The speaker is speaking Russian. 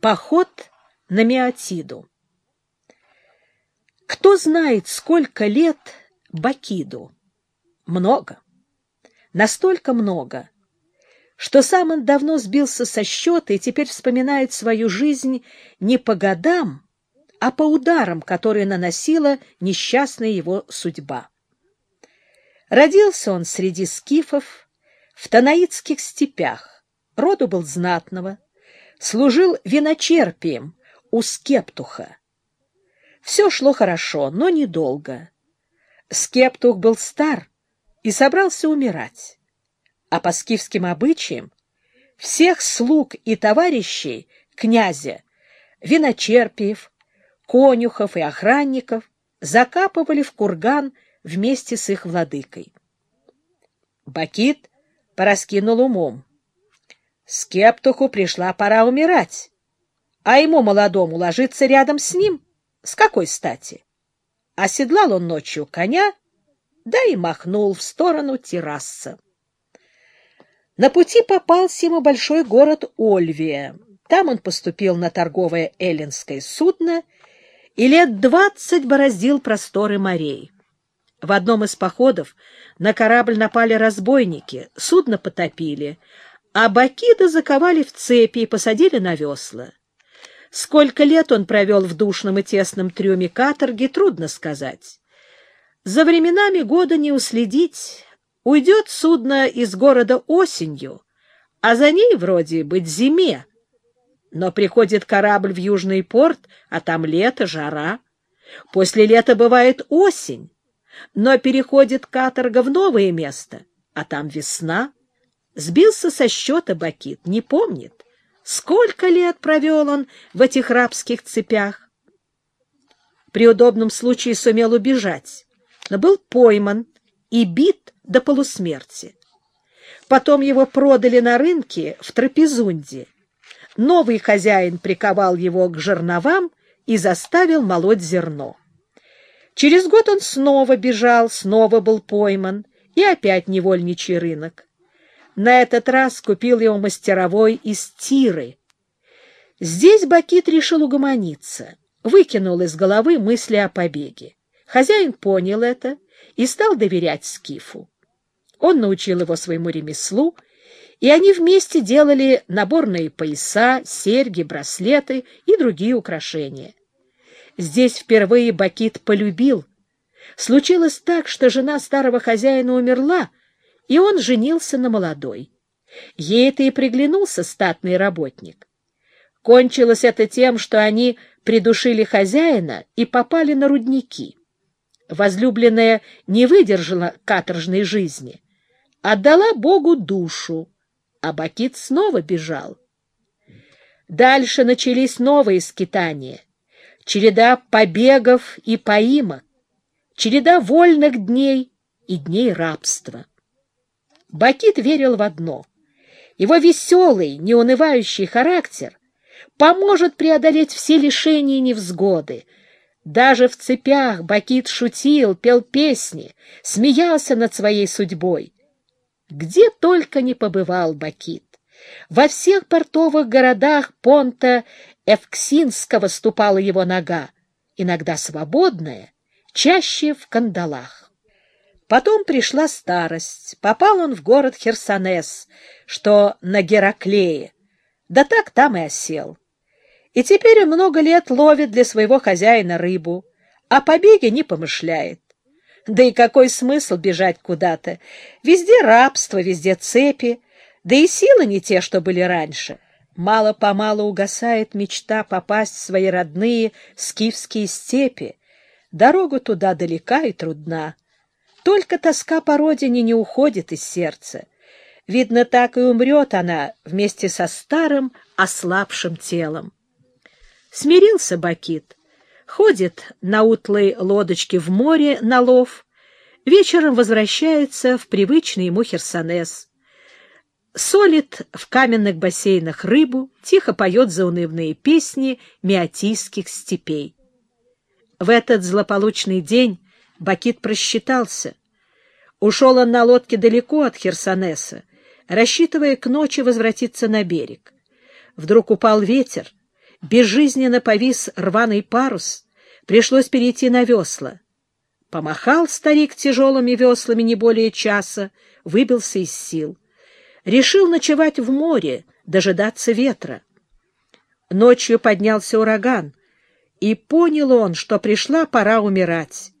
Поход на Меотиду. Кто знает, сколько лет Бакиду? Много. Настолько много, что сам он давно сбился со счета и теперь вспоминает свою жизнь не по годам, а по ударам, которые наносила несчастная его судьба. Родился он среди скифов в Танаитских степях, роду был знатного, служил виночерпием у Скептуха. Все шло хорошо, но недолго. Скептух был стар и собрался умирать. А по скифским обычаям всех слуг и товарищей князя, виночерпиев, конюхов и охранников закапывали в курган вместе с их владыкой. Бакит пораскинул умом. Скептуху пришла пора умирать, а ему, молодому, ложиться рядом с ним. С какой стати? Оседлал он ночью коня, да и махнул в сторону терраса. На пути попался ему большой город Ольвия. Там он поступил на торговое эллинское судно и лет двадцать бороздил просторы морей. В одном из походов на корабль напали разбойники, судно потопили, а Бакида заковали в цепи и посадили на весла. Сколько лет он провел в душном и тесном трюме каторги, трудно сказать. За временами года не уследить. Уйдет судно из города осенью, а за ней вроде быть зиме. Но приходит корабль в южный порт, а там лето, жара. После лета бывает осень, но переходит каторга в новое место, а там весна. Сбился со счета Бакит, не помнит. Сколько лет провел он в этих рабских цепях? При удобном случае сумел убежать, но был пойман и бит до полусмерти. Потом его продали на рынке в Трапезунде. Новый хозяин приковал его к жерновам и заставил молоть зерно. Через год он снова бежал, снова был пойман, и опять невольничий рынок. На этот раз купил его мастеровой из Тиры. Здесь Бакит решил угомониться, выкинул из головы мысли о побеге. Хозяин понял это и стал доверять Скифу. Он научил его своему ремеслу, и они вместе делали наборные пояса, серьги, браслеты и другие украшения. Здесь впервые Бакит полюбил. Случилось так, что жена старого хозяина умерла, и он женился на молодой. Ей это и приглянулся статный работник. Кончилось это тем, что они придушили хозяина и попали на рудники. Возлюбленная не выдержала каторжной жизни, отдала Богу душу, а Бакит снова бежал. Дальше начались новые скитания, череда побегов и поимок, череда вольных дней и дней рабства. Бакит верил в одно. Его веселый, неунывающий характер поможет преодолеть все лишения и невзгоды. Даже в цепях Бакит шутил, пел песни, смеялся над своей судьбой. Где только не побывал Бакит. Во всех портовых городах Понта Эвксинского ступала его нога, иногда свободная, чаще в кандалах. Потом пришла старость. Попал он в город Херсонес, что на Гераклее. Да так там и осел. И теперь он много лет ловит для своего хозяина рыбу, а побеге не помышляет. Да и какой смысл бежать куда-то? Везде рабство, везде цепи, да и силы не те, что были раньше. Мало-помалу угасает мечта попасть в свои родные скифские степи. Дорога туда далека и трудна. Только тоска по родине не уходит из сердца. Видно, так и умрет она вместе со старым, ослабшим телом. Смирился Бакит, ходит на утлой лодочке в море на лов, вечером возвращается в привычный ему Херсонес, солит в каменных бассейнах рыбу, тихо поет заунывные песни миотийских степей. В этот злополучный день Бакит просчитался. Ушел он на лодке далеко от Херсонеса, рассчитывая к ночи возвратиться на берег. Вдруг упал ветер, безжизненно повис рваный парус, пришлось перейти на весла. Помахал старик тяжелыми веслами не более часа, выбился из сил. Решил ночевать в море, дожидаться ветра. Ночью поднялся ураган, и понял он, что пришла пора умирать.